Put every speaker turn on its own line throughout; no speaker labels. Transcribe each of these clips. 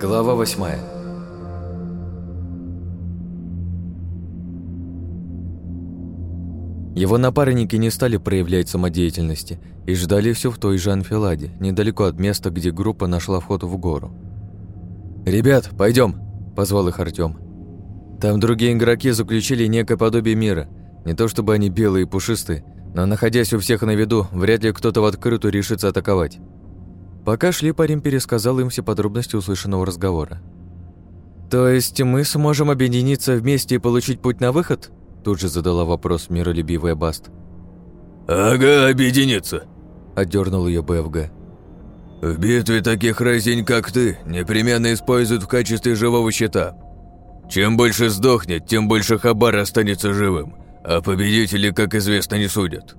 Глава восьмая Его напарники не стали проявлять самодеятельности и ждали все в той же анфиладе, недалеко от места, где группа нашла вход в гору. «Ребят, пойдем, позвал их Артём. «Там другие игроки заключили некое подобие мира. Не то чтобы они белые и пушистые, но, находясь у всех на виду, вряд ли кто-то в открытую решится атаковать». Пока шли, парень пересказал им все подробности услышанного разговора. «То есть мы сможем объединиться вместе и получить путь на выход?» Тут же задала вопрос миролюбивая Баст.
«Ага, объединиться», —
отдернул ее БФГ.
«В битве таких разень, как ты, непременно используют в качестве живого щита. Чем больше сдохнет, тем больше Хабар останется живым, а победители, как известно, не судят».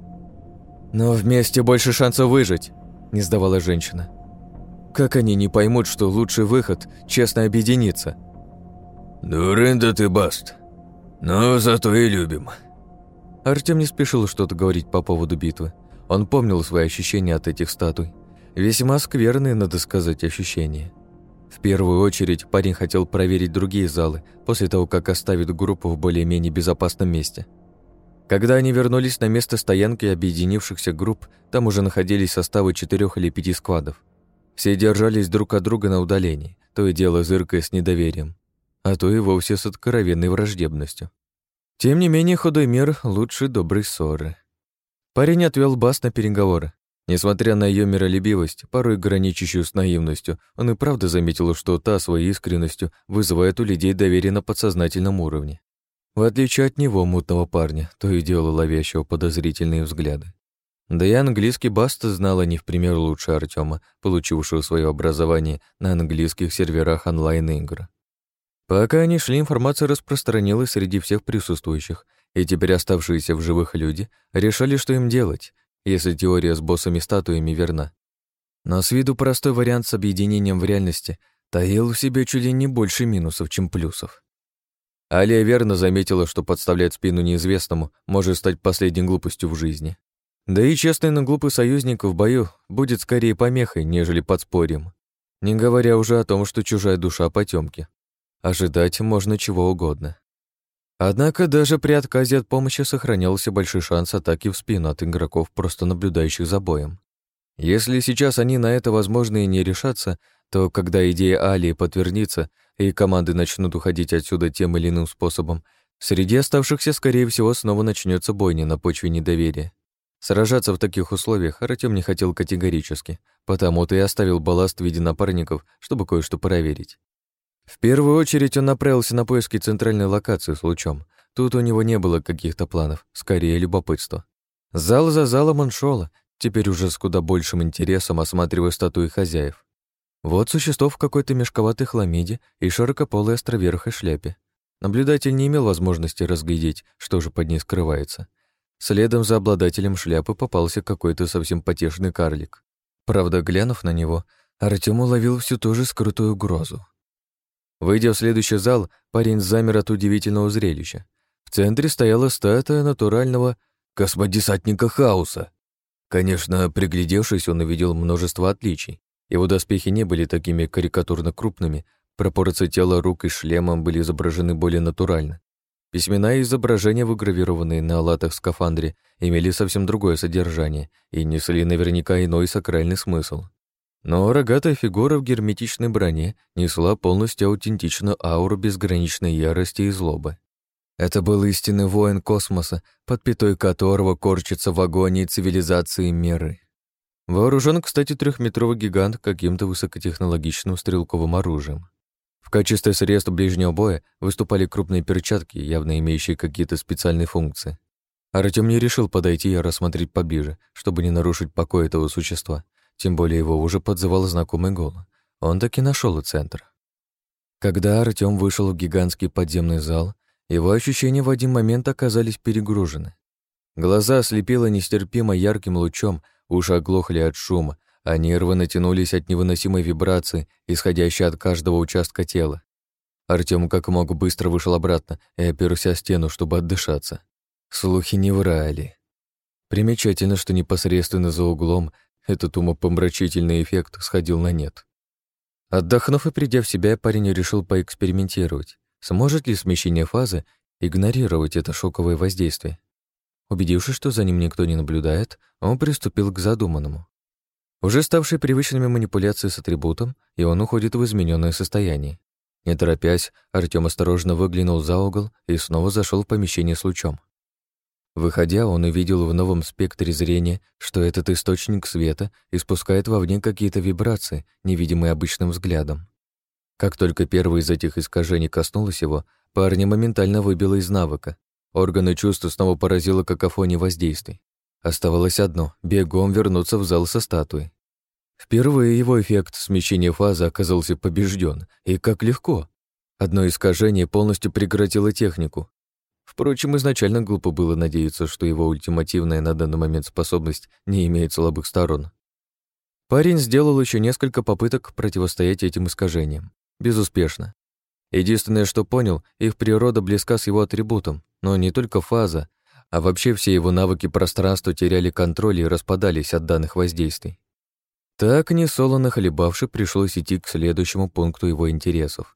«Но вместе больше шансов выжить», — не сдавала женщина. «Как они не поймут, что лучший выход — честно объединиться?»
«Дурында ты, Баст. Но зато и любим».
Артем не спешил что-то говорить по поводу битвы. Он помнил свои ощущения от этих статуй. Весьма скверные, надо сказать, ощущения. В первую очередь парень хотел проверить другие залы после того, как оставит группу в более-менее безопасном месте. Когда они вернулись на место стоянки объединившихся групп, там уже находились составы четырех или пяти сквадов. Все держались друг от друга на удалении, то и дело зыркая с недоверием а то и вовсе с откровенной враждебностью. Тем не менее, худой мир лучше доброй ссоры. Парень отвел Бас на переговоры. Несмотря на ее миролюбивость, порой граничащую с наивностью, он и правда заметил, что та своей искренностью вызывает у людей доверие на подсознательном уровне. В отличие от него, мутного парня, то и дело ловящего подозрительные взгляды. Да и английский Баста знала не в пример лучше Артема, получившего свое образование на английских серверах онлайн-игр. Пока они шли, информация распространилась среди всех присутствующих, и теперь оставшиеся в живых люди решали, что им делать, если теория с боссами-статуями верна. Но с виду простой вариант с объединением в реальности таил в себе чуть ли не больше минусов, чем плюсов. Алия верно заметила, что подставлять спину неизвестному может стать последней глупостью в жизни. Да и честный, но глупый союзник в бою будет скорее помехой, нежели подспорьем. Не говоря уже о том, что чужая душа потемки. Ожидать можно чего угодно. Однако даже при отказе от помощи сохранялся большой шанс атаки в спину от игроков, просто наблюдающих за боем. Если сейчас они на это, возможно, и не решатся, то когда идея Алии подтвердится и команды начнут уходить отсюда тем или иным способом, среди оставшихся, скорее всего, снова начнется бойня на почве недоверия. Сражаться в таких условиях Артём не хотел категорически, потому-то и оставил балласт в виде напарников, чтобы кое-что проверить. В первую очередь он направился на поиски центральной локации с лучом. Тут у него не было каких-то планов, скорее любопытство. Зал за залом он шел, теперь уже с куда большим интересом осматривая статуи хозяев. Вот существо в какой-то мешковатой хламиде и широкополой островерхой шляпе. Наблюдатель не имел возможности разглядеть, что же под ней скрывается. Следом за обладателем шляпы попался какой-то совсем потешный карлик. Правда, глянув на него, Артём уловил всю ту же скрытую угрозу. Выйдя в следующий зал, парень замер от удивительного зрелища. В центре стояла статуя натурального космодесантника хаоса. Конечно, приглядевшись, он увидел множество отличий. Его доспехи не были такими карикатурно крупными, пропорции тела, рук и шлема были изображены более натурально. Письмена и изображения, выгравированные на латах скафандре, имели совсем другое содержание и несли наверняка иной сакральный смысл. Но рогатая фигура в герметичной броне несла полностью аутентичную ауру безграничной ярости и злобы. Это был истинный воин космоса, под пятой которого корчится в агонии цивилизации миры. Вооружен, кстати, трехметровый гигант каким-то высокотехнологичным стрелковым оружием. В качестве средств ближнего боя выступали крупные перчатки, явно имеющие какие-то специальные функции. Артём не решил подойти и рассмотреть поближе, чтобы не нарушить покой этого существа, тем более его уже подзывал знакомый голос. Он таки нашел центр. Когда Артём вышел в гигантский подземный зал, его ощущения в один момент оказались перегружены. Глаза ослепило нестерпимо ярким лучом, уши оглохли от шума, а нервы натянулись от невыносимой вибрации, исходящей от каждого участка тела. Артём как мог быстро вышел обратно и оперся о стену, чтобы отдышаться. Слухи не врали. Примечательно, что непосредственно за углом этот умопомрачительный эффект сходил на нет. Отдохнув и придя в себя, парень решил поэкспериментировать, сможет ли смещение фазы игнорировать это шоковое воздействие. Убедившись, что за ним никто не наблюдает, он приступил к задуманному. Уже ставшие привычными манипуляции с атрибутом, и он уходит в измененное состояние. Не торопясь, Артём осторожно выглянул за угол и снова зашел в помещение с лучом. Выходя, он увидел в новом спектре зрения, что этот источник света испускает вовне какие-то вибрации, невидимые обычным взглядом. Как только первое из этих искажений коснулось его, парня моментально выбило из навыка. Органы чувств снова поразило какофония воздействий. Оставалось одно — бегом вернуться в зал со статуей. Впервые его эффект смещения фазы оказался побежден, и как легко. Одно искажение полностью прекратило технику. Впрочем, изначально глупо было надеяться, что его ультимативная на данный момент способность не имеет слабых сторон. Парень сделал еще несколько попыток противостоять этим искажениям. Безуспешно. Единственное, что понял, их природа близка с его атрибутом, но не только фаза, а вообще все его навыки пространства теряли контроль и распадались от данных воздействий. Так, несолоно хлебавши, пришлось идти к следующему пункту его интересов.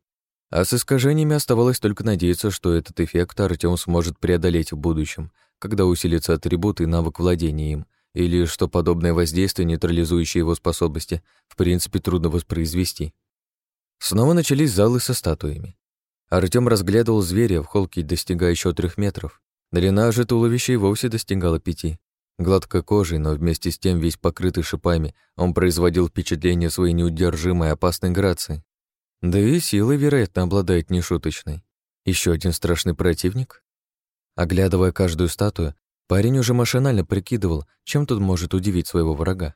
А с искажениями оставалось только надеяться, что этот эффект Артём сможет преодолеть в будущем, когда усилится атрибут и навык владения им, или что подобное воздействие, нейтрализующее его способности, в принципе трудно воспроизвести. Снова начались залы со статуями. Артём разглядывал зверя в холке, достигающего трех метров. Длина же туловища и вовсе достигала пяти. Гладко кожей, но вместе с тем весь покрытый шипами, он производил впечатление своей неудержимой опасной грации. Да и силой, вероятно, обладает нешуточной. Еще один страшный противник? Оглядывая каждую статую, парень уже машинально прикидывал, чем тут может удивить своего врага.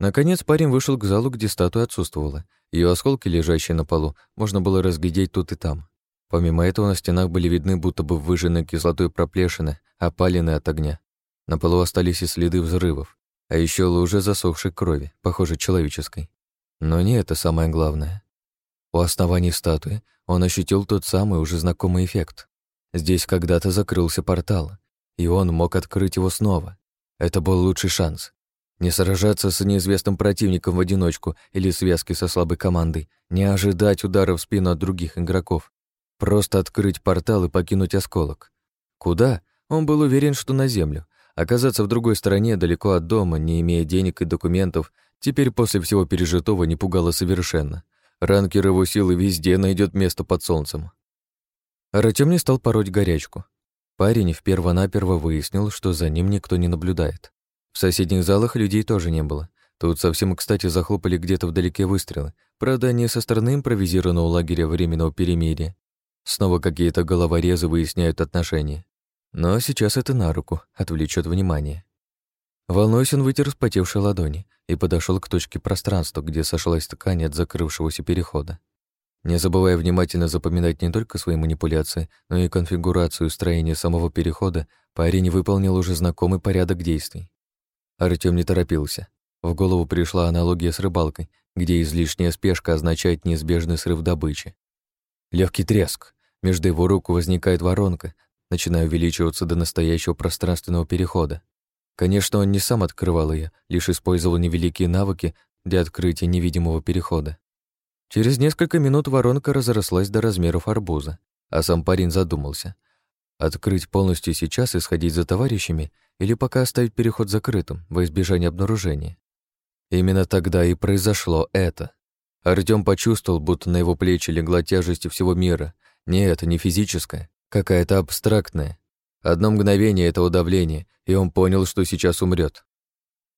Наконец парень вышел к залу, где статуя отсутствовала. Ее осколки, лежащие на полу, можно было разглядеть тут и там. Помимо этого на стенах были видны будто бы выжженные кислотой проплешины, опаленные от огня. На полу остались и следы взрывов, а еще лужи засохшей крови, похоже, человеческой. Но не это самое главное. У основания статуи он ощутил тот самый уже знакомый эффект. Здесь когда-то закрылся портал, и он мог открыть его снова. Это был лучший шанс. Не сражаться с неизвестным противником в одиночку или связке со слабой командой, не ожидать удара в спину от других игроков. Просто открыть портал и покинуть осколок. Куда? Он был уверен, что на Землю, Оказаться в другой стороне, далеко от дома, не имея денег и документов, теперь после всего пережитого не пугало совершенно. Ранкер его силы везде найдет место под солнцем. Артём не стал пороть горячку. Парень вперво-наперво выяснил, что за ним никто не наблюдает. В соседних залах людей тоже не было. Тут совсем, кстати, захлопали где-то вдалеке выстрелы. Правда, не со стороны импровизированного лагеря временного перемирия. Снова какие-то головорезы выясняют отношения. Но сейчас это на руку, отвлечет внимание. Волнуясь, он вытер вспотевшие ладони и подошел к точке пространства, где сошлась ткань от закрывшегося перехода. Не забывая внимательно запоминать не только свои манипуляции, но и конфигурацию строения самого перехода, парень выполнил уже знакомый порядок действий. Артём не торопился. В голову пришла аналогия с рыбалкой, где излишняя спешка означает неизбежный срыв добычи. Легкий треск. Между его рук возникает воронка, начиная увеличиваться до настоящего пространственного перехода. Конечно, он не сам открывал ее, лишь использовал невеликие навыки для открытия невидимого перехода. Через несколько минут воронка разрослась до размеров арбуза, а сам парень задумался. Открыть полностью сейчас и сходить за товарищами или пока оставить переход закрытым во избежание обнаружения. Именно тогда и произошло это. Артём почувствовал, будто на его плечи легла тяжесть всего мира. Не это, не физическое, какая-то абстрактная. Одно мгновение этого давления, и он понял, что сейчас умрет.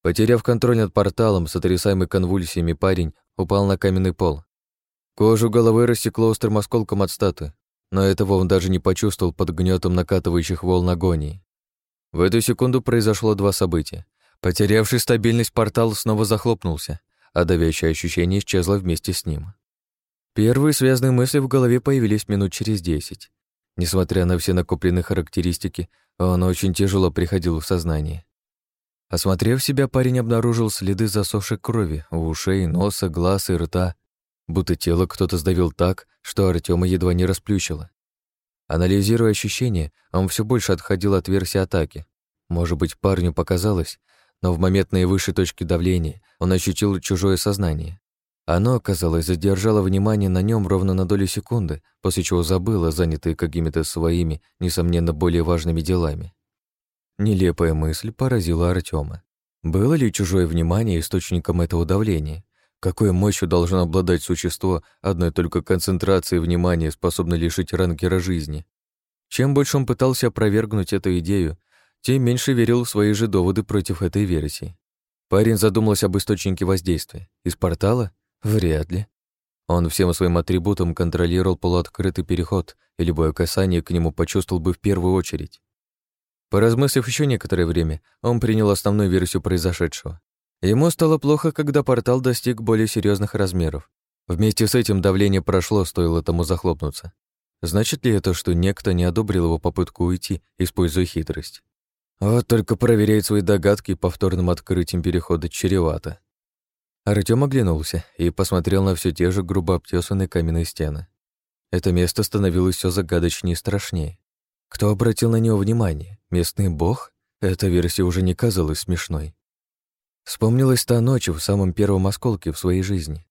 Потеряв контроль над порталом, сотрясаемый конвульсиями парень упал на каменный пол. Кожу головы рассекло острым осколком от статуи, но этого он даже не почувствовал под гнетом накатывающих волн агонии. В эту секунду произошло два события. Потерявший стабильность портал снова захлопнулся, а давящее ощущение исчезло вместе с ним. Первые связанные мысли в голове появились минут через десять. Несмотря на все накопленные характеристики, он очень тяжело приходил в сознание. Осмотрев себя, парень обнаружил следы засохшей крови у ушей, носа, глаз и рта, будто тело кто-то сдавил так, что Артема едва не расплющило. Анализируя ощущения, он все больше отходил от версии атаки. Может быть, парню показалось, но в момент наивысшей точки давления он ощутил чужое сознание. Оно, казалось, задержало внимание на нем ровно на долю секунды, после чего забыло, занятое какими-то своими, несомненно, более важными делами. Нелепая мысль поразила Артема. Было ли чужое внимание источником этого давления? Какой мощью должно обладать существо, одной только концентрацией внимания способно лишить ранкера жизни? Чем больше он пытался опровергнуть эту идею, тем меньше верил в свои же доводы против этой версии. Парень задумался об источнике воздействия. Из портала? Вряд ли. Он всем своим атрибутом контролировал полуоткрытый переход, и любое касание к нему почувствовал бы в первую очередь. Поразмыслив еще некоторое время, он принял основную версию произошедшего. Ему стало плохо, когда портал достиг более серьезных размеров. Вместе с этим давление прошло, стоило тому захлопнуться. Значит ли это, что некто не одобрил его попытку уйти, используя хитрость? Вот только проверять свои догадки повторным открытием перехода чревато. Артём оглянулся и посмотрел на все те же грубо обтесанные каменные стены. Это место становилось все загадочнее и страшнее. Кто обратил на него внимание? Местный бог? Эта версия уже не казалась смешной. Вспомнилась та ночь в самом первом осколке в своей жизни.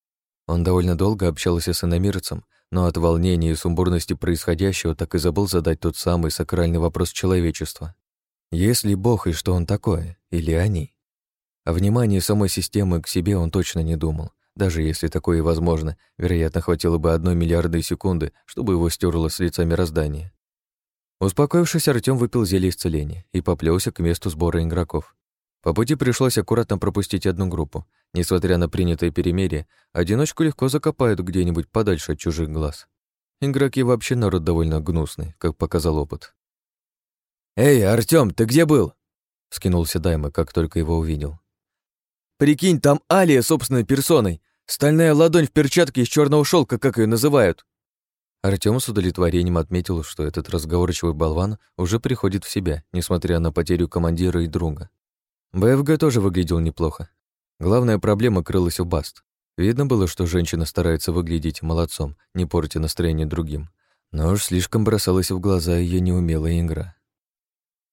Он довольно долго общался с иномирцем, но от волнения и сумбурности происходящего так и забыл задать тот самый сакральный вопрос человечества. Есть ли Бог и что он такое, или они? О внимании самой системы к себе он точно не думал. Даже если такое и возможно, вероятно, хватило бы одной миллиардной секунды, чтобы его стерло с лица мироздания. Успокоившись, Артём выпил зелье исцеления и поплелся к месту сбора игроков. По пути пришлось аккуратно пропустить одну группу. Несмотря на принятое перемирие, одиночку легко закопают где-нибудь подальше от чужих глаз. Игроки вообще народ довольно гнусный, как показал опыт. «Эй, Артём, ты где был?» — скинулся Дайма, как только его увидел. «Прикинь, там Алия собственной персоной. Стальная ладонь в перчатке из черного шелка, как ее называют». Артём с удовлетворением отметил, что этот разговорчивый болван уже приходит в себя, несмотря на потерю командира и друга. БФГ тоже выглядел неплохо. Главная проблема крылась у Баст. Видно было, что женщина старается выглядеть молодцом, не портя настроение другим. Но уж слишком бросалась в глаза ее неумелая игра.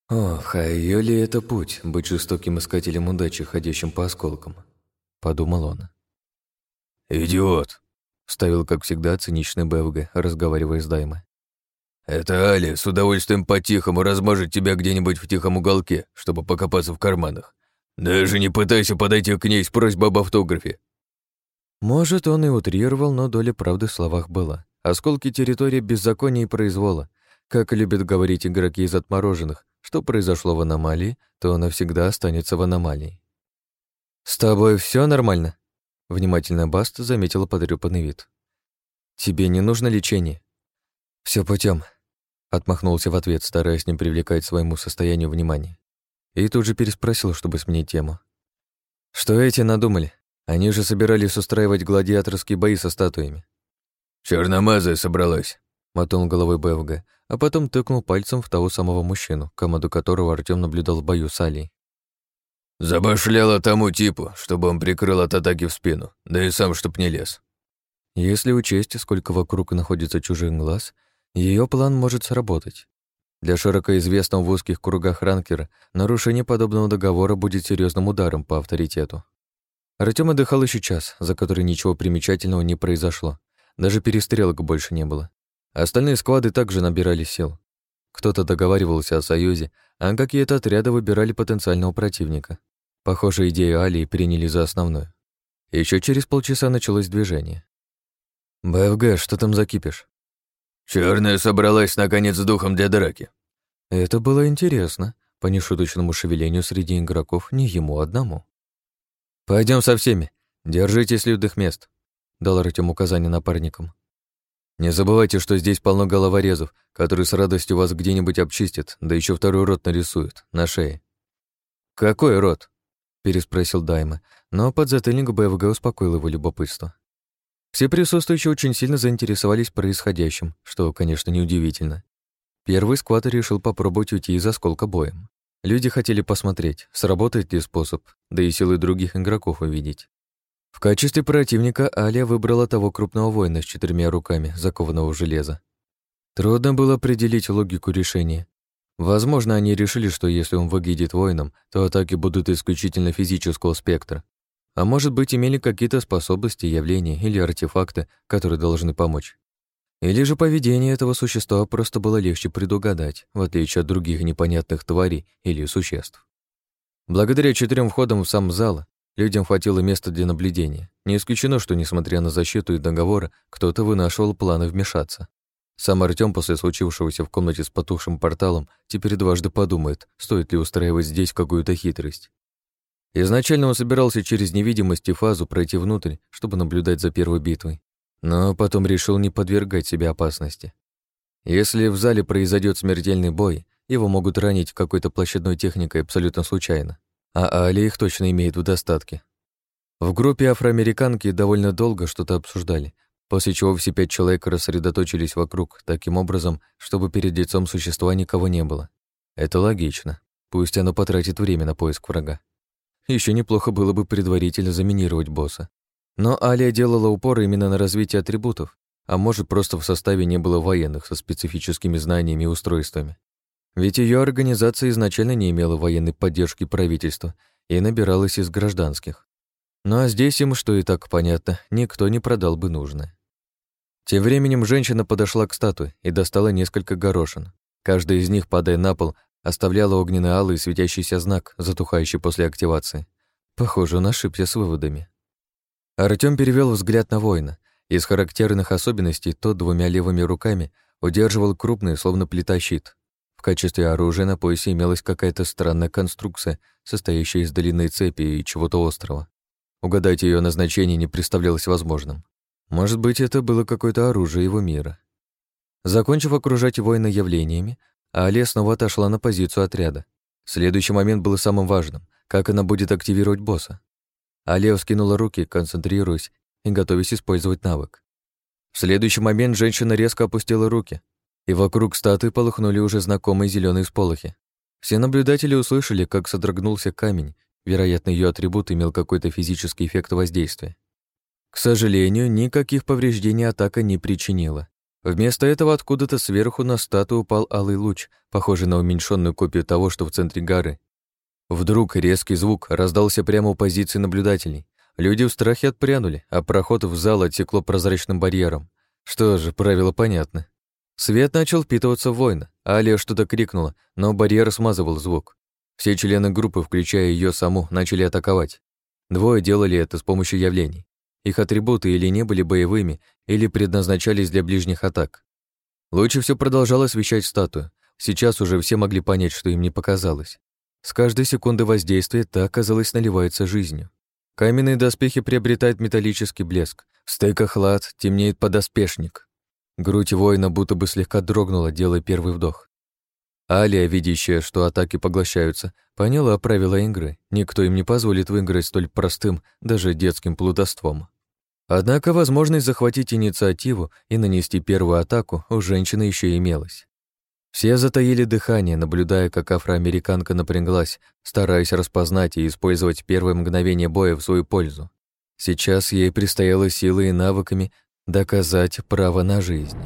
«Ох, а ее ли это путь, быть жестоким искателем удачи, ходящим по осколкам?» — подумал он.
«Идиот!»
— ставил, как всегда, циничный БФГ, разговаривая с Даймой.
«Это Али с удовольствием по-тихому размажет тебя где-нибудь в тихом уголке, чтобы покопаться в карманах. Даже не пытайся подойти к ней с просьбой об автографе».
Может, он и утрировал, но доля правды в словах была. Осколки территории беззакония и произвола. Как любят говорить игроки из отмороженных, что произошло в аномалии, то навсегда останется в аномалии. «С тобой все нормально?» Внимательно Баст заметила подрёпанный вид. «Тебе не нужно лечение?» Все путем, отмахнулся в ответ, стараясь не привлекать своему состоянию внимания. И тут же переспросил, чтобы сменить тему. «Что эти надумали? Они же собирались устраивать гладиаторские бои со статуями».
«Черномазая собралась», —
мотнул головой БФГ, а потом тыкнул пальцем в того самого мужчину, команду которого Артём наблюдал в бою с Алией.
«Забашляла тому типу, чтобы он прикрыл от атаки в спину, да и сам чтоб не лез».
Если учесть, сколько вокруг находится чужих глаз, ее план может сработать. Для широко известного в узких кругах ранкера нарушение подобного договора будет серьезным ударом по авторитету. Артём отдыхал еще час, за который ничего примечательного не произошло. Даже перестрелок больше не было. Остальные склады также набирали сил. Кто-то договаривался о союзе, а какие-то отряды выбирали потенциального противника. Похоже, идею Алии приняли за основную. Еще через полчаса началось движение. «БФГ, что там закипишь?»
Черная собралась, наконец, с духом для драки».
Это было интересно, по нешуточному шевелению среди игроков не ему одному. Пойдем со всеми. Держитесь людных мест», — дал Артем указание напарникам. Не забывайте, что здесь полно головорезов, которые с радостью вас где-нибудь обчистят, да еще второй рот нарисуют на шее. Какой рот? переспросил Дайма, но подзатыльник БФГ успокоил его любопытство. Все присутствующие очень сильно заинтересовались происходящим, что, конечно, неудивительно. Первый сквад решил попробовать уйти из осколка боем. Люди хотели посмотреть, сработает ли способ, да и силы других игроков увидеть. В качестве противника Алия выбрала того крупного воина с четырьмя руками, закованного в железо. Трудно было определить логику решения. Возможно, они решили, что если он выглядит воином, то атаки будут исключительно физического спектра. А может быть, имели какие-то способности, явления или артефакты, которые должны помочь. Или же поведение этого существа просто было легче предугадать, в отличие от других непонятных тварей или существ. Благодаря четырем входам в сам зал людям хватило места для наблюдения. Не исключено, что, несмотря на защиту и договоры, кто-то вынашивал планы вмешаться. Сам Артём после случившегося в комнате с потухшим порталом теперь дважды подумает, стоит ли устраивать здесь какую-то хитрость. Изначально он собирался через невидимость и фазу пройти внутрь, чтобы наблюдать за первой битвой, но потом решил не подвергать себе опасности. Если в зале произойдет смертельный бой, его могут ранить какой-то площадной техникой абсолютно случайно, а Али их точно имеет в достатке. В группе афроамериканки довольно долго что-то обсуждали, после чего все пять человек рассредоточились вокруг таким образом, чтобы перед лицом существа никого не было. Это логично. Пусть оно потратит время на поиск врага. Еще неплохо было бы предварительно заминировать босса. Но Алия делала упор именно на развитие атрибутов, а может, просто в составе не было военных со специфическими знаниями и устройствами. Ведь ее организация изначально не имела военной поддержки правительства и набиралась из гражданских. Ну а здесь им, что и так понятно, никто не продал бы нужное. Тем временем женщина подошла к статуе и достала несколько горошин. Каждая из них, падая на пол, оставляла огненно-алый светящийся знак, затухающий после активации. Похоже, он ошибся с выводами. Артём перевел взгляд на воина. Из характерных особенностей тот двумя левыми руками удерживал крупный, словно плита, щит. Качестве оружия на поясе имелась какая-то странная конструкция, состоящая из длинной цепи и чего-то острого. Угадать ее назначение не представлялось возможным. Может быть, это было какое-то оружие его мира. Закончив окружать воина явлениями, Алия снова отошла на позицию отряда. Следующий момент был самым важным. Как она будет активировать босса? Алия вскинула руки, концентрируясь и готовясь использовать навык. В следующий момент женщина резко опустила руки, и вокруг статуи полыхнули уже знакомые зеленые сполохи. Все наблюдатели услышали, как содрогнулся камень, вероятно, ее атрибут имел какой-то физический эффект воздействия. К сожалению, никаких повреждений атака не причинила. Вместо этого откуда-то сверху на статую упал алый луч, похожий на уменьшенную копию того, что в центре горы. Вдруг резкий звук раздался прямо у позиции наблюдателей. Люди в страхе отпрянули, а проход в зал отсекло прозрачным барьером. Что же, правило понятно. Свет начал впитываться в воина. Алия что-то крикнула, но барьер смазывал звук. Все члены группы, включая ее саму, начали атаковать. Двое делали это с помощью явлений. Их атрибуты или не были боевыми, или предназначались для ближних атак. Лучше все продолжало освещать статую. Сейчас уже все могли понять, что им не показалось. С каждой секунды воздействия та, казалось, наливается жизнью. Каменные доспехи приобретают металлический блеск. В стыках лад темнеет подоспешник. Грудь воина будто бы слегка дрогнула, делая первый вдох. Алия, видящая, что атаки поглощаются, поняла правила игры. Никто им не позволит выиграть столь простым, даже детским плутовством. Однако возможность захватить инициативу и нанести первую атаку у женщины еще имелась. Все затаили дыхание, наблюдая, как афроамериканка напряглась, стараясь распознать и использовать первые мгновения боя в свою пользу. Сейчас ей предстояло силой и навыками доказать право на жизнь.